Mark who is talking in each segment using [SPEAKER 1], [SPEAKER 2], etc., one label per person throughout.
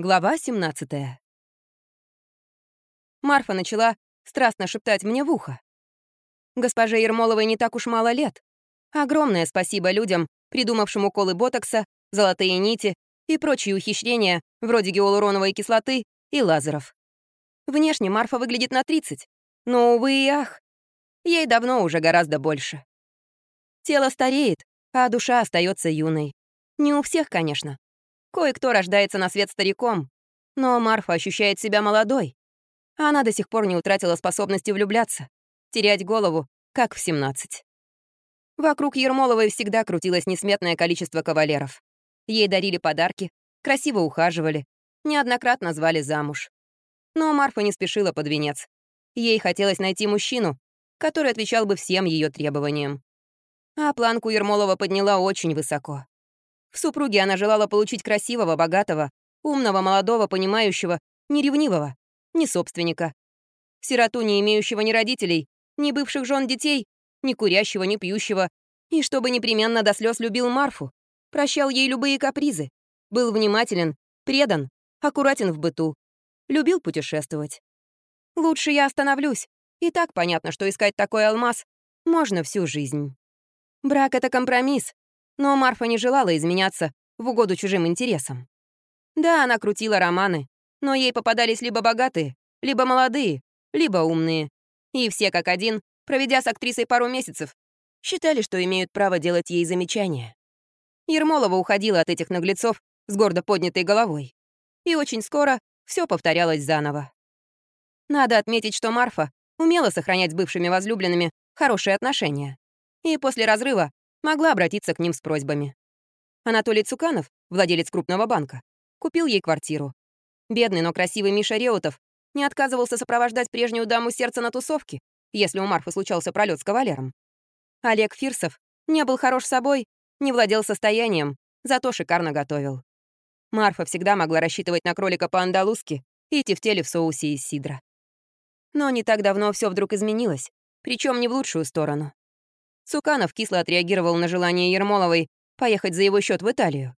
[SPEAKER 1] Глава 17 Марфа начала страстно шептать мне в ухо. Госпоже Ермоловой не так уж мало лет. Огромное спасибо людям, придумавшим уколы ботокса, золотые нити и прочие ухищрения вроде гиалуроновой кислоты и лазеров. Внешне Марфа выглядит на 30, но, увы и ах, ей давно уже гораздо больше. Тело стареет, а душа остается юной. Не у всех, конечно. Кое-кто рождается на свет стариком, но Марфа ощущает себя молодой. Она до сих пор не утратила способности влюбляться, терять голову, как в 17. Вокруг Ермоловой всегда крутилось несметное количество кавалеров. Ей дарили подарки, красиво ухаживали, неоднократно звали замуж. Но Марфа не спешила под венец. Ей хотелось найти мужчину, который отвечал бы всем ее требованиям. А планку Ермолова подняла очень высоко. В супруге она желала получить красивого, богатого, умного, молодого, понимающего, неревнивого, не собственника. Сироту, не имеющего ни родителей, ни бывших жен детей, ни курящего, ни пьющего, и чтобы непременно до слез любил Марфу, прощал ей любые капризы, был внимателен, предан, аккуратен в быту, любил путешествовать. Лучше я остановлюсь, и так понятно, что искать такой алмаз можно всю жизнь. Брак — это компромисс, но Марфа не желала изменяться в угоду чужим интересам. Да, она крутила романы, но ей попадались либо богатые, либо молодые, либо умные. И все как один, проведя с актрисой пару месяцев, считали, что имеют право делать ей замечания. Ермолова уходила от этих наглецов с гордо поднятой головой. И очень скоро все повторялось заново. Надо отметить, что Марфа умела сохранять с бывшими возлюбленными хорошие отношения. И после разрыва могла обратиться к ним с просьбами. Анатолий Цуканов, владелец крупного банка, купил ей квартиру. Бедный, но красивый Миша Реутов не отказывался сопровождать прежнюю даму сердца на тусовке, если у Марфы случался пролет с кавалером. Олег Фирсов не был хорош собой, не владел состоянием, зато шикарно готовил. Марфа всегда могла рассчитывать на кролика по-андалузски и тефтели в соусе из сидра. Но не так давно все вдруг изменилось, причем не в лучшую сторону. Цуканов кисло отреагировал на желание Ермоловой поехать за его счет в Италию.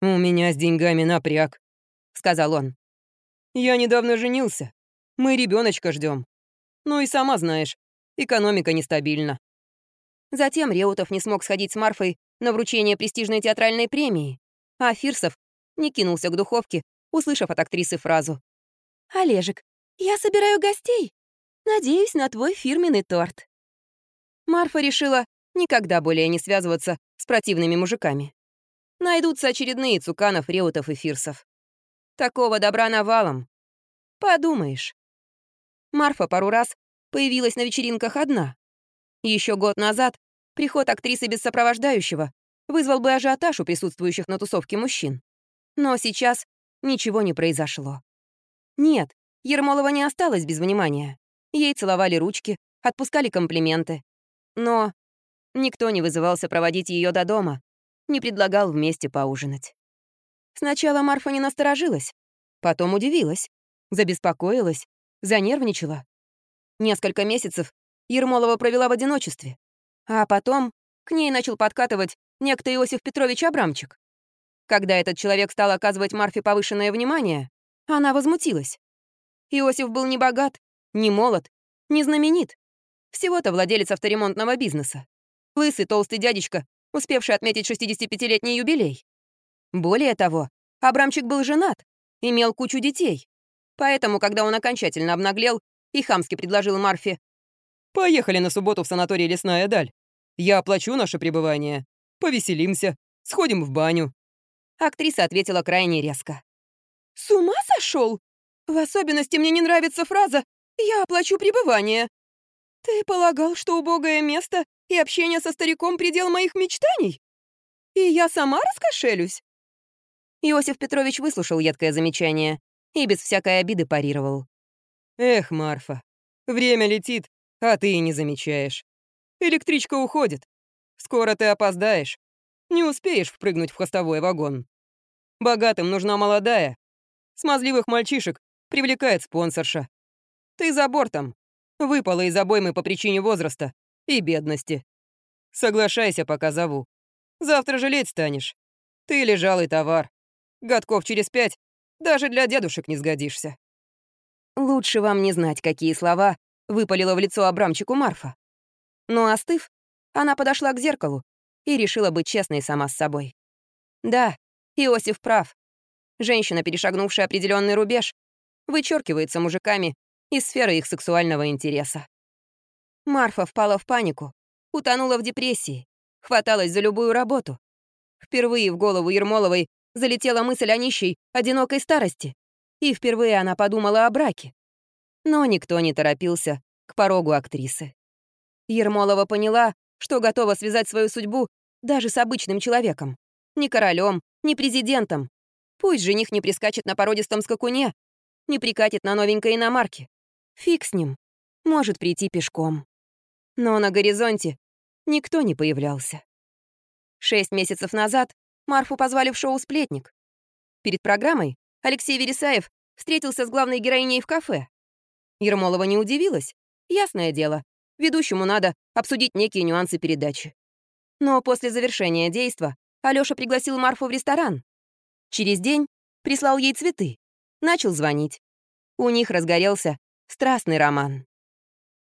[SPEAKER 2] «У меня с деньгами напряг», — сказал он. «Я недавно женился. Мы ребеночка ждем. Ну и сама знаешь, экономика нестабильна».
[SPEAKER 1] Затем Реутов не смог сходить с Марфой на вручение престижной театральной премии, а Фирсов не кинулся к духовке, услышав от актрисы фразу. «Олежек, я собираю гостей. Надеюсь на твой фирменный торт». Марфа решила никогда более не связываться с противными мужиками. Найдутся очередные Цуканов, Реутов и Фирсов. Такого добра навалом. Подумаешь. Марфа пару раз появилась на вечеринках одна. Еще год назад приход актрисы без сопровождающего вызвал бы ажиотаж у присутствующих на тусовке мужчин. Но сейчас ничего не произошло. Нет, Ермолова не осталась без внимания. Ей целовали ручки, отпускали комплименты. Но никто не вызывался проводить ее до дома, не предлагал вместе поужинать. Сначала Марфа не насторожилась, потом удивилась, забеспокоилась, занервничала. Несколько месяцев Ермолова провела в одиночестве, а потом к ней начал подкатывать некто Иосиф Петрович Абрамчик. Когда этот человек стал оказывать Марфе повышенное внимание, она возмутилась. Иосиф был не богат, не молод, не знаменит. Всего-то владелец авторемонтного бизнеса. Лысый толстый дядечка, успевший отметить 65-летний юбилей. Более того, Абрамчик был женат, имел кучу детей. Поэтому, когда он окончательно обнаглел и хамски предложил Марфе
[SPEAKER 2] «Поехали на субботу в санаторий «Лесная даль». Я оплачу наше пребывание. Повеселимся, сходим в баню».
[SPEAKER 1] Актриса ответила крайне резко. «С ума сошел? В особенности мне не нравится фраза «я оплачу пребывание». «Ты полагал, что убогое место и общение со стариком — предел моих мечтаний? И я сама раскошелюсь?» Иосиф Петрович выслушал едкое замечание и без всякой обиды парировал.
[SPEAKER 2] «Эх, Марфа, время летит, а ты и не замечаешь. Электричка уходит. Скоро ты опоздаешь. Не успеешь впрыгнуть в хвостовой вагон. Богатым нужна молодая. Смазливых мальчишек привлекает спонсорша. Ты за бортом, Выпала из обоймы по причине возраста и бедности. Соглашайся, пока зову. Завтра жалеть станешь. Ты лежалый товар. Годков через пять Даже для дедушек не сгодишься».
[SPEAKER 1] Лучше вам не знать, какие слова выпалила в лицо Абрамчику Марфа. Но остыв, она подошла к зеркалу и решила быть честной сама с собой. Да, Иосиф прав. Женщина, перешагнувшая определенный рубеж, вычеркивается мужиками из сферы их сексуального интереса. Марфа впала в панику, утонула в депрессии, хваталась за любую работу. Впервые в голову Ермоловой залетела мысль о нищей, одинокой старости. И впервые она подумала о браке. Но никто не торопился к порогу актрисы. Ермолова поняла, что готова связать свою судьбу даже с обычным человеком. Ни королем, ни президентом. Пусть жених не прискачет на породистом скакуне, не прикатит на новенькой иномарке. Фиг с ним. Может прийти пешком. Но на горизонте никто не появлялся. Шесть месяцев назад Марфу позвали в шоу «Сплетник». Перед программой Алексей Вересаев встретился с главной героиней в кафе. Ермолова не удивилась. Ясное дело, ведущему надо обсудить некие нюансы передачи. Но после завершения действа Алёша пригласил Марфу в ресторан. Через день прислал ей цветы. Начал звонить. У них разгорелся страстный роман.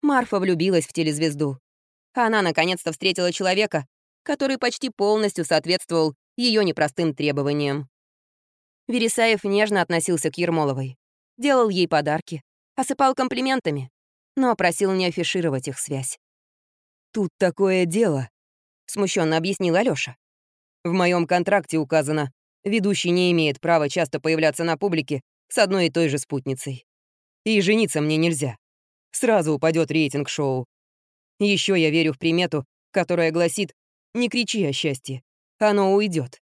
[SPEAKER 1] Марфа влюбилась в телезвезду. Она наконец-то встретила человека, который почти полностью соответствовал ее непростым требованиям. Вересаев нежно относился к Ермоловой, делал ей подарки, осыпал комплиментами, но просил не афишировать их связь.
[SPEAKER 2] «Тут такое дело», — смущенно объяснил Алёша. «В моем контракте указано, ведущий не имеет права часто появляться на публике с одной и той же спутницей. И жениться мне нельзя. Сразу упадет рейтинг шоу. Еще я верю в примету, которая гласит «Не кричи о счастье, оно уйдет.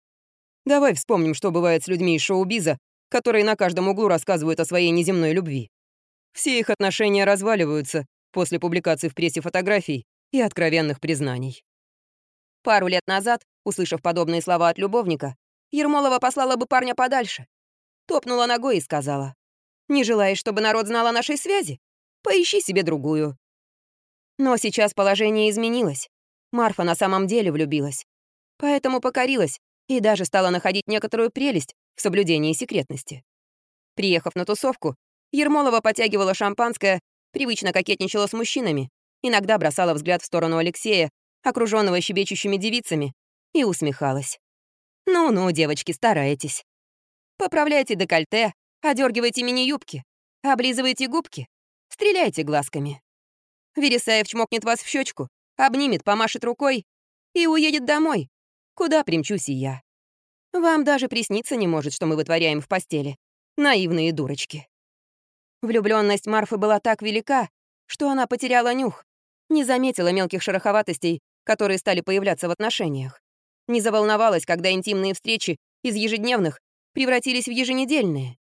[SPEAKER 2] Давай вспомним, что бывает с людьми из шоу-биза, которые на каждом углу рассказывают о своей неземной любви. Все их отношения разваливаются после публикации в прессе фотографий и откровенных признаний.
[SPEAKER 1] Пару лет назад, услышав подобные слова от любовника, Ермолова послала бы парня подальше. Топнула ногой и сказала, «Не желаешь, чтобы народ знал о нашей связи? Поищи себе другую». Но сейчас положение изменилось. Марфа на самом деле влюбилась. Поэтому покорилась и даже стала находить некоторую прелесть в соблюдении секретности. Приехав на тусовку, Ермолова потягивала шампанское, привычно кокетничала с мужчинами, иногда бросала взгляд в сторону Алексея, окруженного щебечущими девицами, и усмехалась. «Ну-ну, девочки, старайтесь. Поправляйте декольте, одергивайте мини-юбки, облизывайте губки, стреляйте глазками. Вересаев чмокнет вас в щечку, обнимет, помашет рукой и уедет домой, куда примчусь и я. Вам даже присниться не может, что мы вытворяем в постели. Наивные дурочки. Влюбленность Марфы была так велика, что она потеряла нюх, не заметила мелких шероховатостей, которые стали появляться в отношениях. Не заволновалась, когда интимные встречи из ежедневных превратились в еженедельные.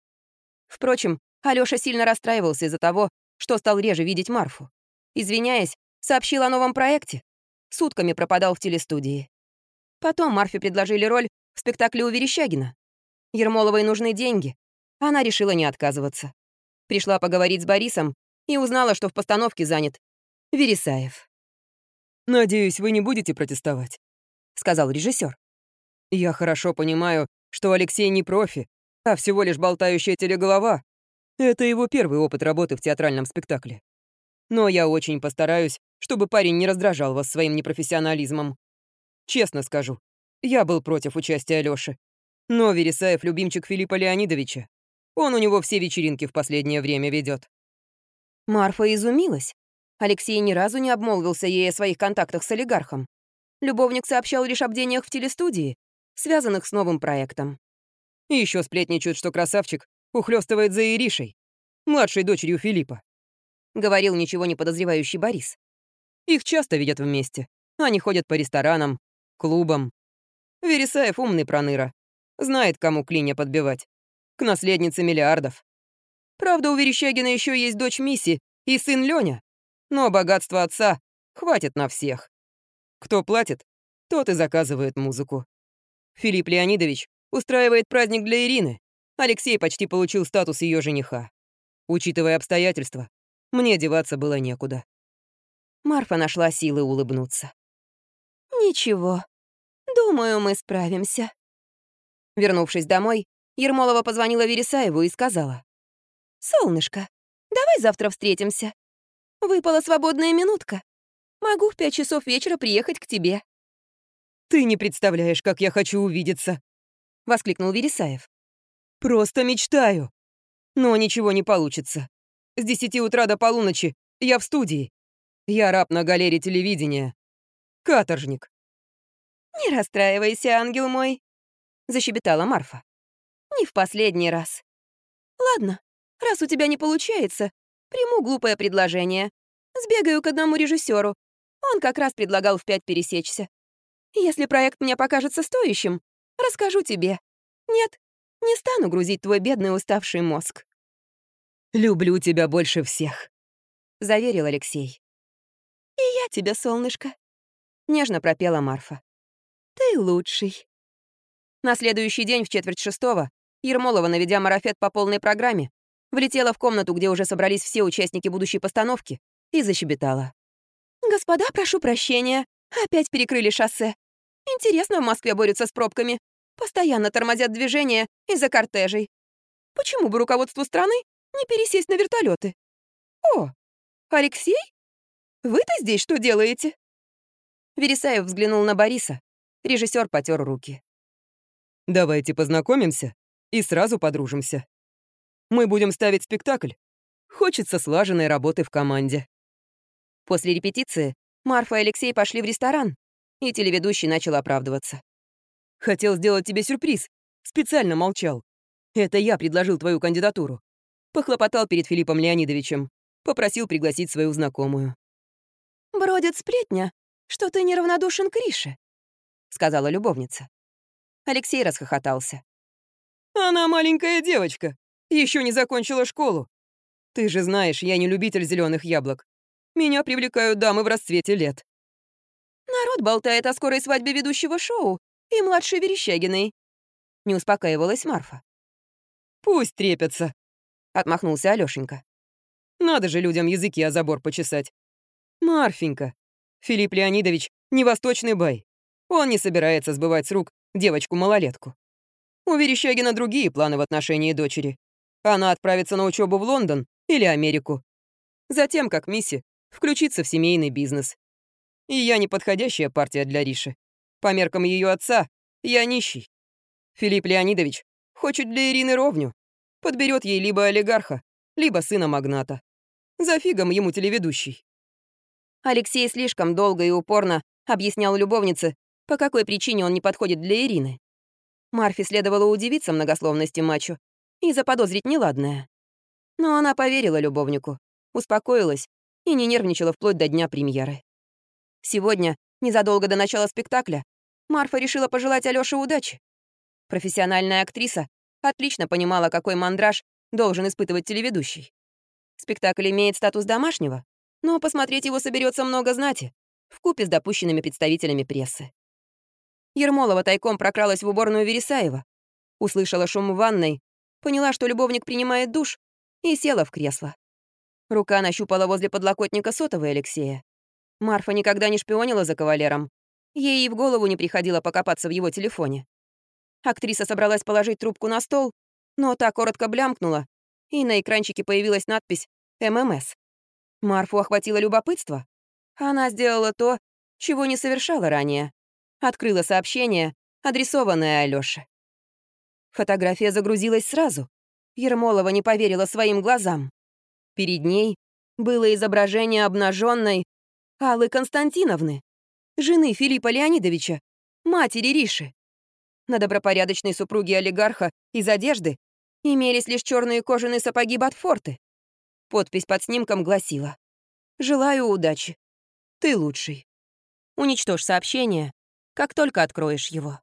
[SPEAKER 1] Впрочем, Алёша сильно расстраивался из-за того, что стал реже видеть Марфу. Извиняясь, сообщил о новом проекте. Сутками пропадал в телестудии. Потом Марфе предложили роль в спектакле у Верещагина. Ермоловой нужны деньги. Она решила не отказываться. Пришла поговорить с Борисом и узнала, что в постановке занят Вересаев.
[SPEAKER 2] «Надеюсь, вы не будете протестовать», — сказал режиссер. «Я хорошо понимаю, что Алексей не профи, а всего лишь болтающая телеголова. Это его первый опыт работы в театральном спектакле. Но я очень постараюсь, чтобы парень не раздражал вас своим непрофессионализмом. Честно скажу, я был против участия Лёши. Но Вересаев — любимчик Филиппа Леонидовича. Он у него все вечеринки в последнее время ведет.
[SPEAKER 1] Марфа изумилась. Алексей ни разу не обмолвился ей о своих контактах с олигархом. Любовник сообщал лишь об бдениях в телестудии, связанных с новым проектом.
[SPEAKER 2] И еще сплетничают, что красавчик ухлёстывает за Иришей, младшей дочерью Филиппа.
[SPEAKER 1] Говорил ничего не подозревающий Борис.
[SPEAKER 2] Их часто видят вместе. Они ходят по ресторанам, клубам. Вересаев умный проныра. Знает, кому клинья подбивать к наследнице миллиардов. Правда, у Верещагина еще есть дочь Мисси и сын Лёня, но богатства отца хватит на всех. Кто платит, тот и заказывает музыку. Филипп Леонидович устраивает праздник для Ирины. Алексей почти получил статус ее жениха. Учитывая обстоятельства, мне деваться было некуда.
[SPEAKER 1] Марфа нашла силы улыбнуться. «Ничего, думаю, мы справимся». Вернувшись домой, Ермолова позвонила Вересаеву и сказала. «Солнышко, давай завтра встретимся. Выпала свободная минутка. Могу в пять часов вечера приехать к тебе».
[SPEAKER 2] «Ты не представляешь, как я хочу увидеться!» — воскликнул Вересаев. «Просто мечтаю. Но ничего не получится. С десяти утра до полуночи я в студии. Я раб на галере телевидения. Каторжник».
[SPEAKER 1] «Не расстраивайся, ангел мой», — защебетала Марфа. «Не в последний раз. Ладно, раз у тебя не получается, приму глупое предложение. Сбегаю к одному режиссеру. Он как раз предлагал в пять пересечься. Если проект мне покажется стоящим, расскажу тебе. Нет, не стану грузить твой бедный уставший мозг».
[SPEAKER 2] «Люблю тебя больше всех», — заверил Алексей.
[SPEAKER 1] «И я тебя, солнышко», — нежно пропела Марфа. «Ты лучший». На следующий день в четверть шестого Ермолова, наведя марафет по полной программе, влетела в комнату, где уже собрались все участники будущей постановки, и защебетала. «Господа, прошу прощения. Опять перекрыли шоссе. Интересно, в Москве борются с пробками. Постоянно тормозят движение из-за кортежей. Почему бы руководству страны не пересесть на вертолеты? О, Алексей? Вы-то здесь что делаете? Вересаев взглянул на Бориса. Режиссер потер руки.
[SPEAKER 2] Давайте познакомимся и сразу подружимся. Мы будем ставить спектакль. Хочется слаженной работы в команде.
[SPEAKER 1] После репетиции Марфа и Алексей пошли в ресторан, и телеведущий начал оправдываться.
[SPEAKER 2] «Хотел сделать тебе сюрприз. Специально молчал. Это я предложил твою кандидатуру. Похлопотал перед Филиппом Леонидовичем. Попросил пригласить свою знакомую».
[SPEAKER 1] «Бродит сплетня, что ты неравнодушен к Рише», — сказала любовница. Алексей расхохотался.
[SPEAKER 2] «Она маленькая девочка. Еще не закончила школу. Ты же знаешь, я не любитель зеленых яблок. Меня привлекают дамы в расцвете лет.
[SPEAKER 1] Народ болтает о скорой свадьбе ведущего шоу и младшей Верещагиной. Не успокаивалась Марфа.
[SPEAKER 2] Пусть трепятся, отмахнулся
[SPEAKER 1] Алёшенька.
[SPEAKER 2] Надо же людям языки о забор почесать. Марфенька, Филипп Леонидович не восточный бай. Он не собирается сбывать с рук девочку-малолетку. У Верещагина другие планы в отношении дочери. Она отправится на учебу в Лондон или Америку. Затем, как Мисси, включиться в семейный бизнес. И я неподходящая партия для Риши. По меркам ее отца, я нищий. Филипп Леонидович хочет для Ирины ровню. Подберет ей либо олигарха, либо сына магната. За фигом ему телеведущий.
[SPEAKER 1] Алексей слишком долго и упорно объяснял любовнице, по какой причине он не подходит для Ирины. Марфе следовало удивиться многословности мачо и заподозрить неладное. Но она поверила любовнику, успокоилась и не нервничала вплоть до дня премьеры. Сегодня, незадолго до начала спектакля, Марфа решила пожелать Алёше удачи. Профессиональная актриса отлично понимала, какой мандраж должен испытывать телеведущий. Спектакль имеет статус домашнего, но посмотреть его соберется много знати, вкупе с допущенными представителями прессы. Ермолова тайком прокралась в уборную Вересаева, услышала шум в ванной, поняла, что любовник принимает душ, и села в кресло. Рука нащупала возле подлокотника сотовой Алексея. Марфа никогда не шпионила за кавалером. Ей и в голову не приходило покопаться в его телефоне. Актриса собралась положить трубку на стол, но та коротко блямкнула, и на экранчике появилась надпись «ММС». Марфу охватило любопытство. Она сделала то, чего не совершала ранее. Открыла сообщение, адресованное Алёше. Фотография загрузилась сразу. Ермолова не поверила своим глазам. Перед ней было изображение обнаженной Аллы Константиновны, жены Филиппа Леонидовича, матери Риши. На добропорядочной супруге олигарха из одежды имелись лишь черные кожаные сапоги Батфорты. Подпись под снимком гласила «Желаю удачи. Ты лучший. Уничтожь сообщение, как только откроешь его.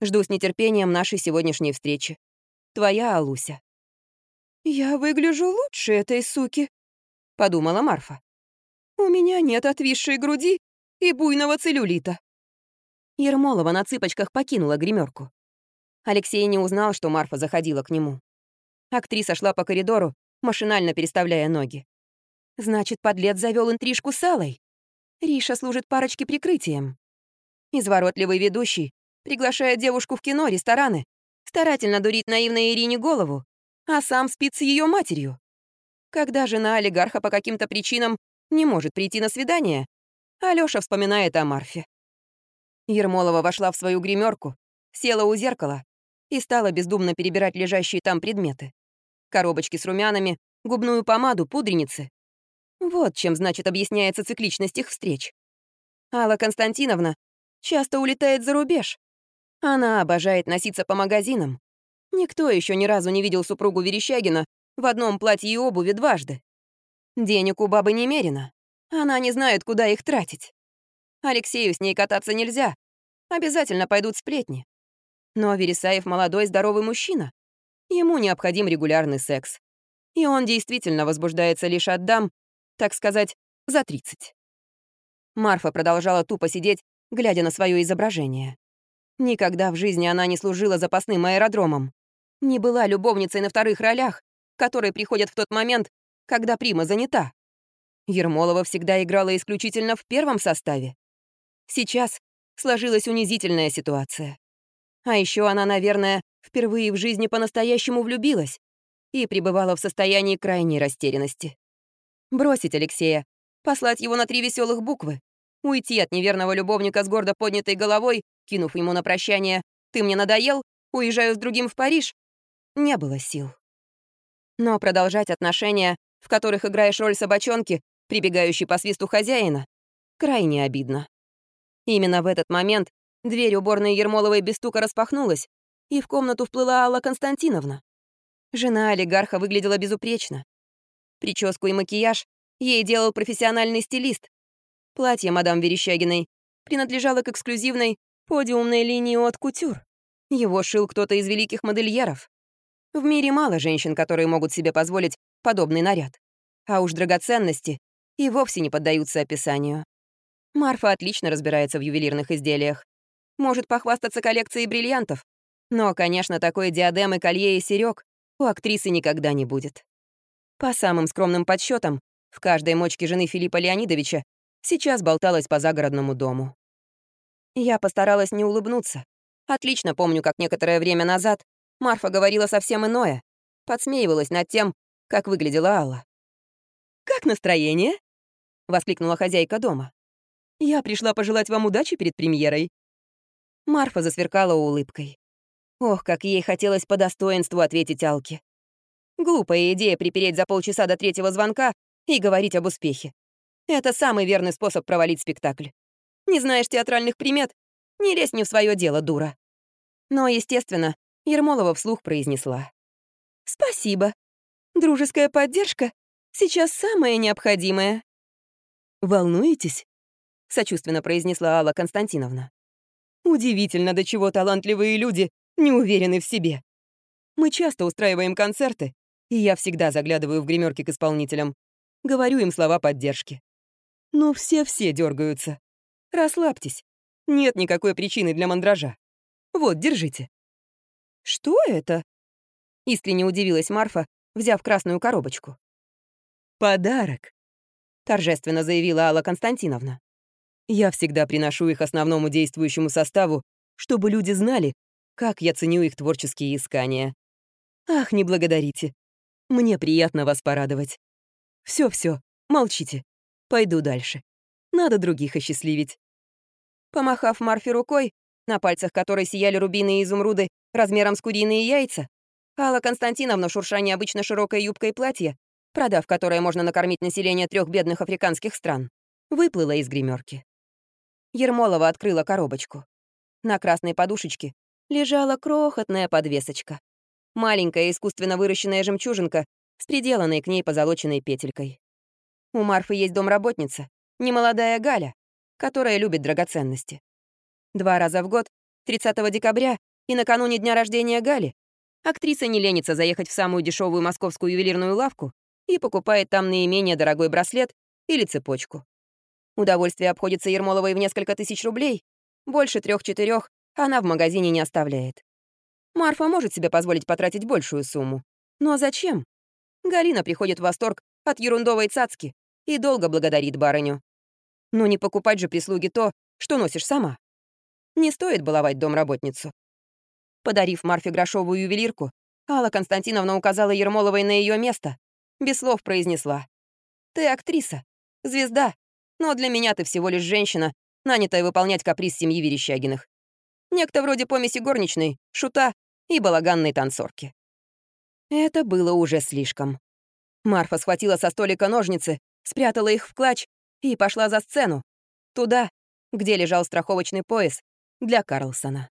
[SPEAKER 1] Жду с нетерпением нашей сегодняшней встречи. Твоя Алуся». «Я выгляжу лучше этой суки», — подумала Марфа. «У меня нет отвисшей груди и буйного целлюлита». Ермолова на цыпочках покинула гримерку. Алексей не узнал, что Марфа заходила к нему. Актриса шла по коридору, машинально переставляя ноги. Значит, подлец завел интрижку с Аллой. Риша служит парочке прикрытием. Изворотливый ведущий приглашает девушку в кино, рестораны, Старательно дурит наивной Ирине голову, а сам спит с ее матерью. Когда жена олигарха по каким-то причинам не может прийти на свидание, Алёша вспоминает о Марфе. Ермолова вошла в свою гримерку, села у зеркала и стала бездумно перебирать лежащие там предметы. Коробочки с румянами, губную помаду, пудреницы. Вот чем, значит, объясняется цикличность их встреч. Алла Константиновна часто улетает за рубеж. Она обожает носиться по магазинам. Никто еще ни разу не видел супругу Верещагина в одном платье и обуви дважды. Денег у бабы немерено. Она не знает, куда их тратить. Алексею с ней кататься нельзя. Обязательно пойдут сплетни. Но Вересаев молодой, здоровый мужчина. Ему необходим регулярный секс. И он действительно возбуждается лишь от дам, так сказать, за 30. Марфа продолжала тупо сидеть, глядя на свое изображение. Никогда в жизни она не служила запасным аэродромом. Не была любовницей на вторых ролях, которые приходят в тот момент, когда прима занята. Ермолова всегда играла исключительно в первом составе. Сейчас сложилась унизительная ситуация. А еще она, наверное, впервые в жизни по-настоящему влюбилась и пребывала в состоянии крайней растерянности. Бросить Алексея, послать его на три веселых буквы, уйти от неверного любовника с гордо поднятой головой, кинув ему на прощание «ты мне надоел, уезжаю с другим в Париж», не было сил. Но продолжать отношения, в которых играешь роль собачонки, прибегающей по свисту хозяина, крайне обидно. Именно в этот момент дверь уборной Ермоловой без стука распахнулась, и в комнату вплыла Алла Константиновна. Жена олигарха выглядела безупречно. Прическу и макияж ей делал профессиональный стилист. Платье мадам Верещагиной принадлежало к эксклюзивной подиумной линии от кутюр. Его шил кто-то из великих модельеров. В мире мало женщин, которые могут себе позволить подобный наряд. А уж драгоценности и вовсе не поддаются описанию. Марфа отлично разбирается в ювелирных изделиях. Может похвастаться коллекцией бриллиантов. Но, конечно, такой диадемы, колье и серёг у актрисы никогда не будет. По самым скромным подсчетам, в каждой мочке жены Филиппа Леонидовича сейчас болталась по загородному дому. Я постаралась не улыбнуться. Отлично помню, как некоторое время назад Марфа говорила совсем иное, подсмеивалась над тем, как выглядела Алла. «Как настроение?» — воскликнула хозяйка дома. «Я пришла пожелать вам удачи перед премьерой». Марфа засверкала улыбкой. Ох, как ей хотелось по достоинству ответить Алке. Глупая идея припереть за полчаса до третьего звонка и говорить об успехе. Это самый верный способ провалить спектакль. Не знаешь театральных примет? Не лезь не в свое дело, дура. Но, естественно, Ермолова вслух произнесла. «Спасибо. Дружеская поддержка сейчас самое необходимое». «Волнуетесь?» — сочувственно произнесла Алла Константиновна. «Удивительно, до чего талантливые люди не уверены в себе. Мы часто устраиваем концерты, и я всегда заглядываю в гримерки к исполнителям. Говорю им слова поддержки. Но все-все дергаются. Расслабьтесь. Нет никакой причины для мандража. Вот, держите. Что это? Искренне удивилась Марфа, взяв красную коробочку. «Подарок», — торжественно заявила Алла Константиновна. «Я всегда приношу их основному действующему составу, чтобы люди знали, как я ценю их творческие искания. Ах, не благодарите. Мне приятно вас порадовать. все, все, молчите. Пойду дальше. Надо других осчастливить». Помахав Марфе рукой, на пальцах которой сияли рубины и изумруды размером с куриные яйца, Алла Константиновна, шурша необычно широкой юбкой платья, продав которое можно накормить население трех бедных африканских стран, выплыла из гримерки. Ермолова открыла коробочку. На красной подушечке лежала крохотная подвесочка. Маленькая искусственно выращенная жемчужинка с приделанной к ней позолоченной петелькой. У Марфы есть домработница, немолодая Галя, которая любит драгоценности. Два раза в год, 30 декабря и накануне дня рождения Гали, актриса не ленится заехать в самую дешевую московскую ювелирную лавку и покупает там наименее дорогой браслет или цепочку. Удовольствие обходится Ермоловой в несколько тысяч рублей, больше трех-четырех она в магазине не оставляет. Марфа может себе позволить потратить большую сумму. Но зачем? Галина приходит в восторг от ерундовой цацки и долго благодарит барыню. Но не покупать же прислуги то, что носишь сама. Не стоит баловать домработницу. Подарив Марфе грошовую ювелирку, Алла Константиновна указала Ермоловой на ее место, без слов произнесла. «Ты актриса, звезда, но для меня ты всего лишь женщина, нанятая выполнять каприз семьи Верещагиных. Некто вроде помеси горничной, шута и балаганной танцорки». Это было уже слишком. Марфа схватила со столика ножницы, спрятала их в клатч и пошла за сцену, туда, где лежал страховочный пояс для Карлсона.